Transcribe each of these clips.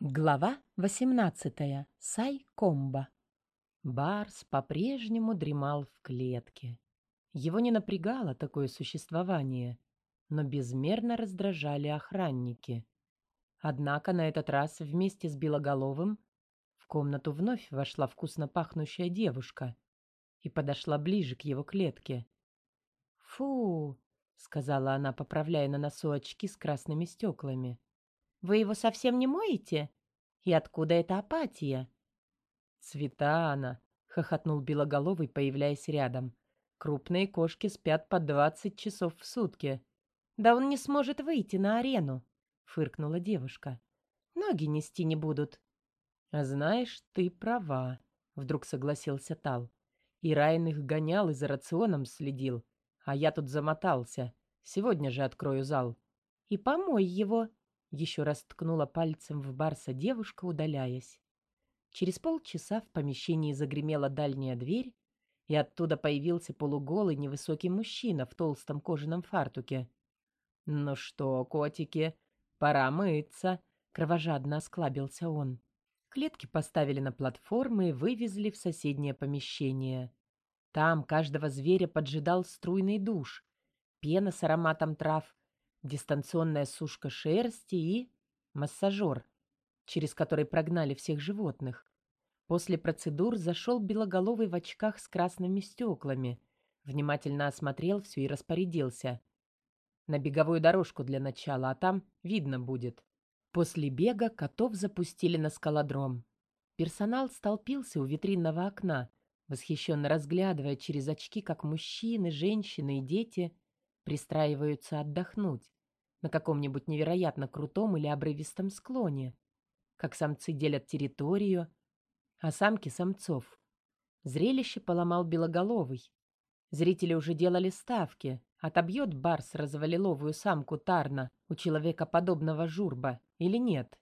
Глава 18. Сай-комба. Барс по-прежнему дремал в клетке. Его не напрягало такое существование, но безмерно раздражали охранники. Однако на этот раз вместе с Белоголовым в комнату вновь вошла вкусно пахнущая девушка и подошла ближе к его клетке. «Фу!» — сказала она, поправляя на носу очки с красными стеклами. Вы его совсем не моете? И откуда эта апатия?» «Цветана!» — хохотнул Белоголовый, появляясь рядом. «Крупные кошки спят по двадцать часов в сутки». «Да он не сможет выйти на арену!» — фыркнула девушка. «Ноги нести не будут». «А знаешь, ты права», — вдруг согласился Тал. «И Райан их гонял и за рационом следил, а я тут замотался. Сегодня же открою зал». «И помой его», еще раз ткнула пальцем в Барса девушка, удаляясь. Через полчаса в помещении загремела дальняя дверь, и оттуда появился полуголый невысокий мужчина в толстом кожаном фартуке. «Ну что, котики, пора мыться», — кровожадно осклабился он. Клетки поставили на платформы и вывезли в соседнее помещение. Там каждого зверя поджидал струйный душ, пена с ароматом трав дистанционная сушка шерсти и массажер, через который прогнали всех животных. После процедур зашел белоголовый в очках с красными стеклами, внимательно осмотрел все и распорядился. На беговую дорожку для начала, а там видно будет. После бега котов запустили на скалодром. Персонал столпился у витринного окна, восхищенно разглядывая через очки, как мужчины, женщины и дети пристраиваются отдохнуть на каком-нибудь невероятно крутом или обрывистом склоне, как самцы делят территорию, а самки — самцов. Зрелище поломал белоголовый. Зрители уже делали ставки, отобьет барс развалиловую самку Тарна у человека подобного журба или нет.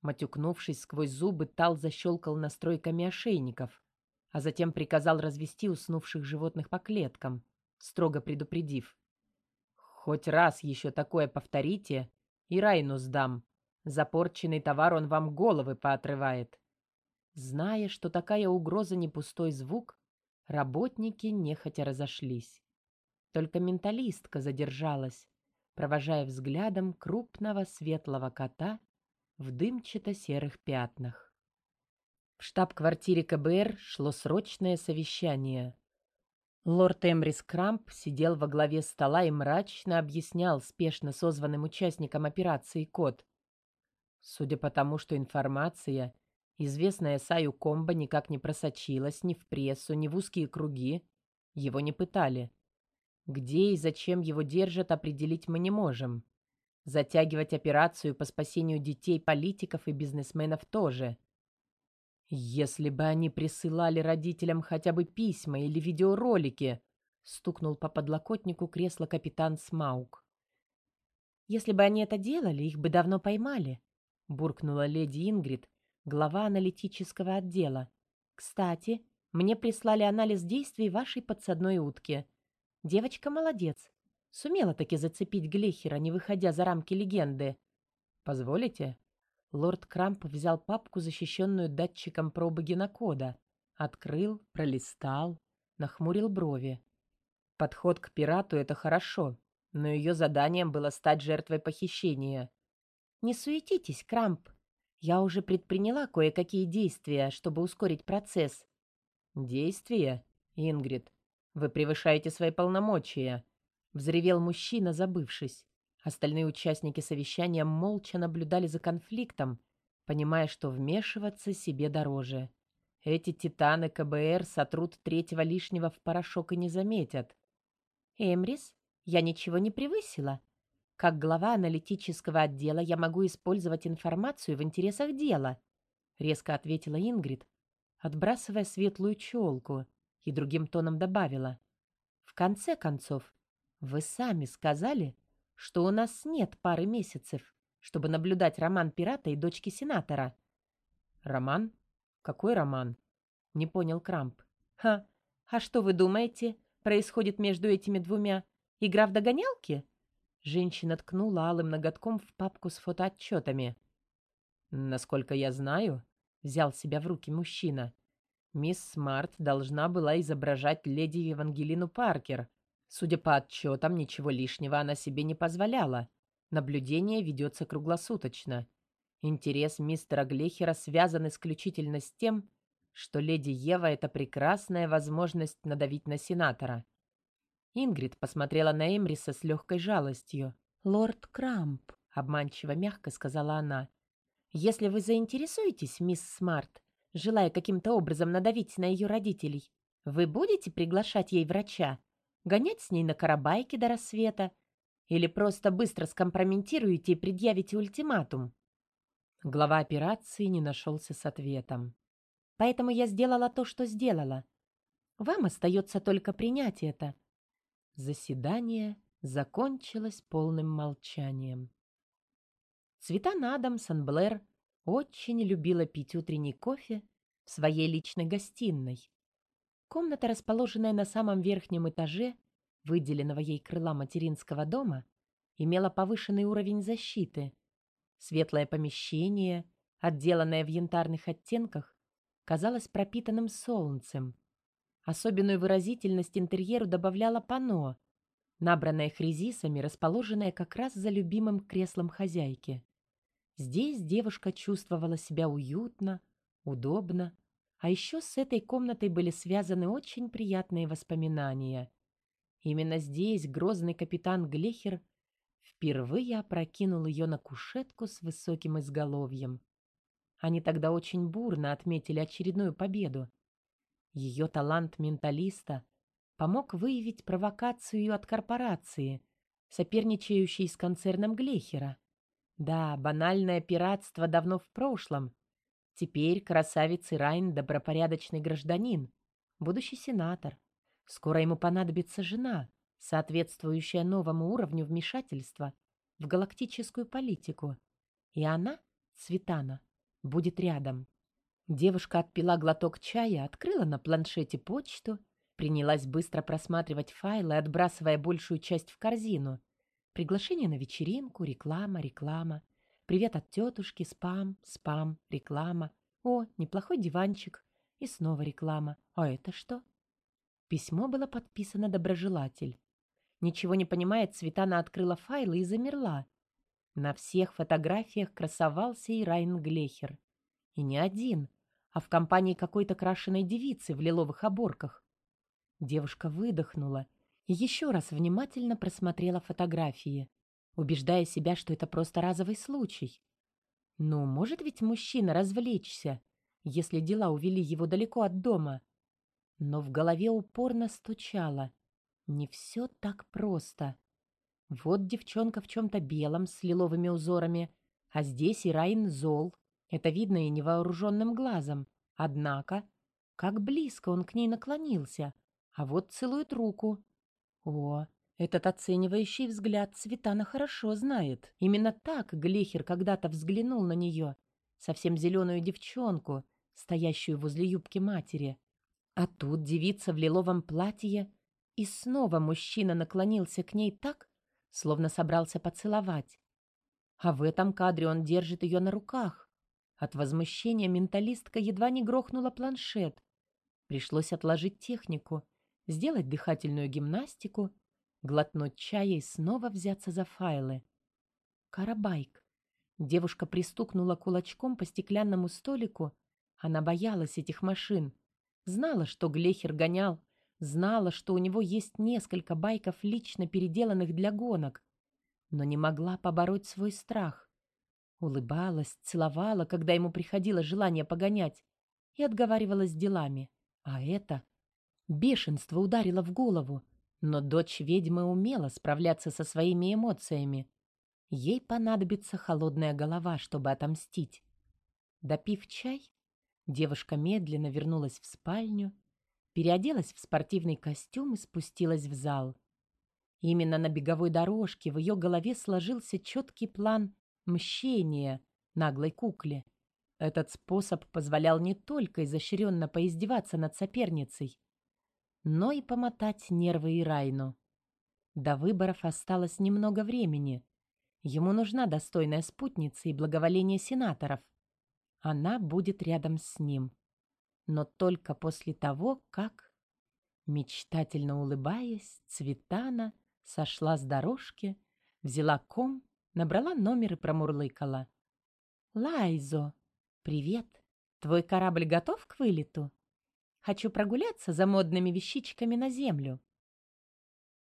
Матюкнувшись сквозь зубы, Тал защелкал настройками ошейников, а затем приказал развести уснувших животных по клеткам, строго предупредив. Хоть раз еще такое повторите, и Райну сдам. Запорченный товар он вам головы поотрывает. Зная, что такая угроза не пустой звук, работники нехотя разошлись. Только менталистка задержалась, провожая взглядом крупного светлого кота в дымчато-серых пятнах. В штаб-квартире КБР шло срочное совещание. Лорд Эмрис Крамп сидел во главе стола и мрачно объяснял спешно созванным участникам операции код. Судя по тому, что информация, известная Саю Комбо, никак не просочилась ни в прессу, ни в узкие круги, его не пытали. Где и зачем его держат, определить мы не можем. Затягивать операцию по спасению детей политиков и бизнесменов тоже. «Если бы они присылали родителям хотя бы письма или видеоролики», стукнул по подлокотнику кресла капитан Смаук. «Если бы они это делали, их бы давно поймали», буркнула леди Ингрид, глава аналитического отдела. «Кстати, мне прислали анализ действий вашей подсадной утки. Девочка молодец. Сумела таки зацепить Глехера, не выходя за рамки легенды. Позволите?» Лорд Крамп взял папку, защищенную датчиком пробы генокода, открыл, пролистал, нахмурил брови. Подход к пирату — это хорошо, но ее заданием было стать жертвой похищения. «Не суетитесь, Крамп. Я уже предприняла кое-какие действия, чтобы ускорить процесс». «Действия? Ингрид, вы превышаете свои полномочия», — взревел мужчина, забывшись. Остальные участники совещания молча наблюдали за конфликтом, понимая, что вмешиваться себе дороже. Эти титаны КБР сотрут третьего лишнего в порошок и не заметят. «Эмрис, я ничего не превысила. Как глава аналитического отдела я могу использовать информацию в интересах дела», — резко ответила Ингрид, отбрасывая светлую челку, и другим тоном добавила. «В конце концов, вы сами сказали, что у нас нет пары месяцев, чтобы наблюдать роман пирата и дочки сенатора. Роман? Какой роман? Не понял Крамп. Ха, а что вы думаете, происходит между этими двумя? Игра в догонялки? Женщина ткнула алым ноготком в папку с фотоотчетами. Насколько я знаю, взял себя в руки мужчина. Мисс Смарт должна была изображать леди Евангелину Паркер. Судя по отчетам, ничего лишнего она себе не позволяла. Наблюдение ведется круглосуточно. Интерес мистера Глехера связан исключительно с тем, что леди Ева — это прекрасная возможность надавить на сенатора. Ингрид посмотрела на Эмриса с легкой жалостью. «Лорд Крамп», — обманчиво мягко сказала она, — «если вы заинтересуетесь, мисс Смарт, желая каким-то образом надавить на ее родителей, вы будете приглашать ей врача, гонять с ней на карабайке до рассвета или просто быстро скомпрометируете и предъявите ультиматум?» Глава операции не нашелся с ответом. «Поэтому я сделала то, что сделала. Вам остается только принять это». Заседание закончилось полным молчанием. Цветан Адамс Блэр очень любила пить утренний кофе в своей личной гостиной. Комната, расположенная на самом верхнем этаже, выделенного ей крыла материнского дома, имела повышенный уровень защиты. Светлое помещение, отделанное в янтарных оттенках, казалось пропитанным солнцем. Особенную выразительность интерьеру добавляло панно, набранное хризисами, расположенное как раз за любимым креслом хозяйки. Здесь девушка чувствовала себя уютно, удобно, а еще с этой комнатой были связаны очень приятные воспоминания. Именно здесь грозный капитан Глехер впервые опрокинул ее на кушетку с высоким изголовьем. Они тогда очень бурно отметили очередную победу. Ее талант менталиста помог выявить провокацию от корпорации, соперничающей с концерном Глехера. Да, банальное пиратство давно в прошлом. Теперь красавец Ирайн добропорядочный гражданин, будущий сенатор. Скоро ему понадобится жена, соответствующая новому уровню вмешательства в галактическую политику. И она, Светана, будет рядом. Девушка отпила глоток чая, открыла на планшете почту, принялась быстро просматривать файлы, отбрасывая большую часть в корзину. Приглашение на вечеринку, реклама, реклама. Привет от тетушки, спам, спам, реклама. О, неплохой диванчик. И снова реклама. А это что? Письмо было подписано «Доброжелатель». Ничего не понимая, Цветана открыла файлы и замерла. На всех фотографиях красовался и Райн Глехер. И не один, а в компании какой-то крашеной девицы в лиловых оборках. Девушка выдохнула и еще раз внимательно просмотрела фотографии, убеждая себя, что это просто разовый случай. Ну, может ведь мужчина развлечься, если дела увели его далеко от дома — но в голове упорно стучало. Не все так просто. Вот девчонка в чем-то белом с лиловыми узорами, а здесь и Райн зол. Это видно и невооруженным глазом. Однако, как близко он к ней наклонился, а вот целует руку. О, этот оценивающий взгляд Светана хорошо знает. Именно так Глехер когда-то взглянул на нее, совсем зеленую девчонку, стоящую возле юбки матери. А тут девица в лиловом платье, и снова мужчина наклонился к ней так, словно собрался поцеловать. А в этом кадре он держит ее на руках. От возмущения менталистка едва не грохнула планшет. Пришлось отложить технику, сделать дыхательную гимнастику, глотнуть чая и снова взяться за файлы. Карабайк. Девушка пристукнула кулачком по стеклянному столику. Она боялась этих машин. Знала, что Глехер гонял, знала, что у него есть несколько байков, лично переделанных для гонок, но не могла побороть свой страх. Улыбалась, целовала, когда ему приходило желание погонять, и отговаривалась делами. А это... Бешенство ударило в голову, но дочь ведьмы умела справляться со своими эмоциями. Ей понадобится холодная голова, чтобы отомстить. Допив чай, Девушка медленно вернулась в спальню, переоделась в спортивный костюм и спустилась в зал. Именно на беговой дорожке в ее голове сложился четкий план мщения наглой кукле. Этот способ позволял не только изощренно поиздеваться над соперницей, но и помотать нервы Ирайну. До выборов осталось немного времени. Ему нужна достойная спутница и благоволение сенаторов — она будет рядом с ним. Но только после того, как... Мечтательно улыбаясь, Цветана сошла с дорожки, взяла ком, набрала номер и промурлыкала. «Лайзо, привет! Твой корабль готов к вылету? Хочу прогуляться за модными вещичками на землю».